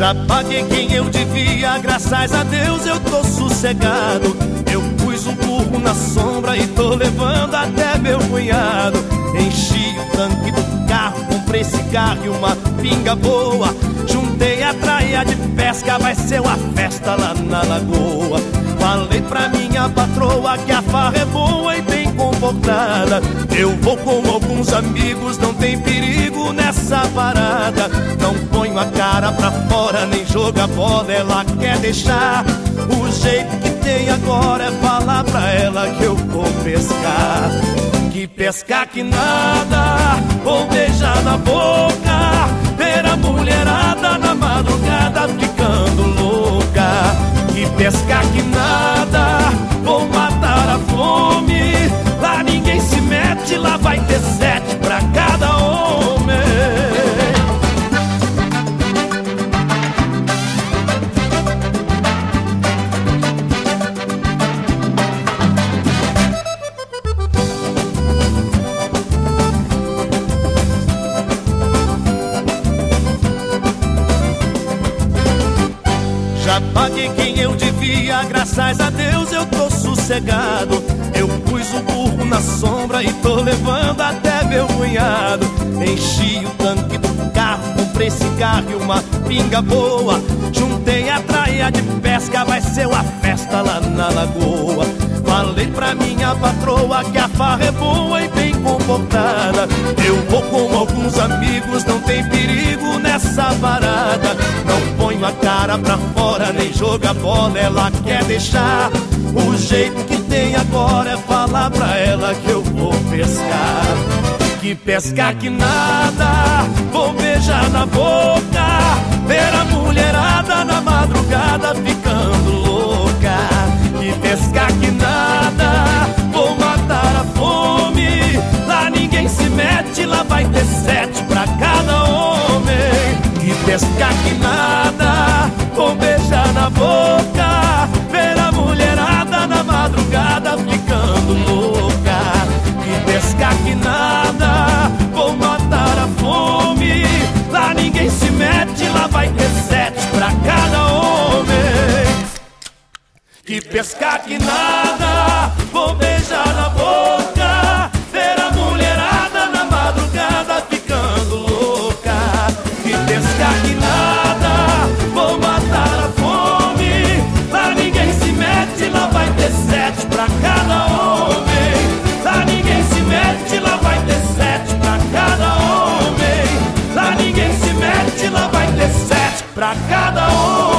Já paguei quem eu devia, graças a Deus eu tô sossegado. Eu pus um burro na sombra e tô levando até meu cunhado. Enchi o tanque do carro, comprei cigarro e uma pinga boa. Juntei a traia de pesca, vai ser uma festa lá na lagoa. Falei pra minha patroa que a farra é boa e bem comportada. Eu vou com alguns amigos, não tem perigo nessa parada. Não ponho a cara pra joga bola, ela quer deixar. O jeito que tem agora é falar pra ela que eu vou pescar. Que pescar que nada, vou beijar na boca, ver a mulherada na madrugada Já paguei quem eu devia, graças a Deus eu tô sossegado. Eu pus o burro na sombra e tô levando até meu cunhado. Enchi o tanque do carro, comprei cigarro e uma pinga boa. Juntei a traia de pesca, vai ser uma festa lá na lagoa. Falei pra minha patroa que a farra é boa e bem comportada. Eu vou com alguns amigos, não tem perigo nessa parada. Pra fora, nem joga bola, ela quer deixar. O jeito que tem agora é falar pra ela que eu vou pescar. Que pescar que nada, vou beijar na boca, ver a mulherada na madrugada ficando louca. Que pescar que nada, vou matar a fome. Lá ninguém se mete, lá vai ter sete pra cada homem. Que pescar que Que pescar que nada, vou beijar na boca, ver a mulherada na madrugada ficando louca. Que pescar que nada, vou matar a fome. Lá ninguém se mete, lá vai ter sete pra cada homem. Lá ninguém se mete, lá vai ter sete pra cada homem. Lá ninguém se mete, lá vai ter sete pra cada homem.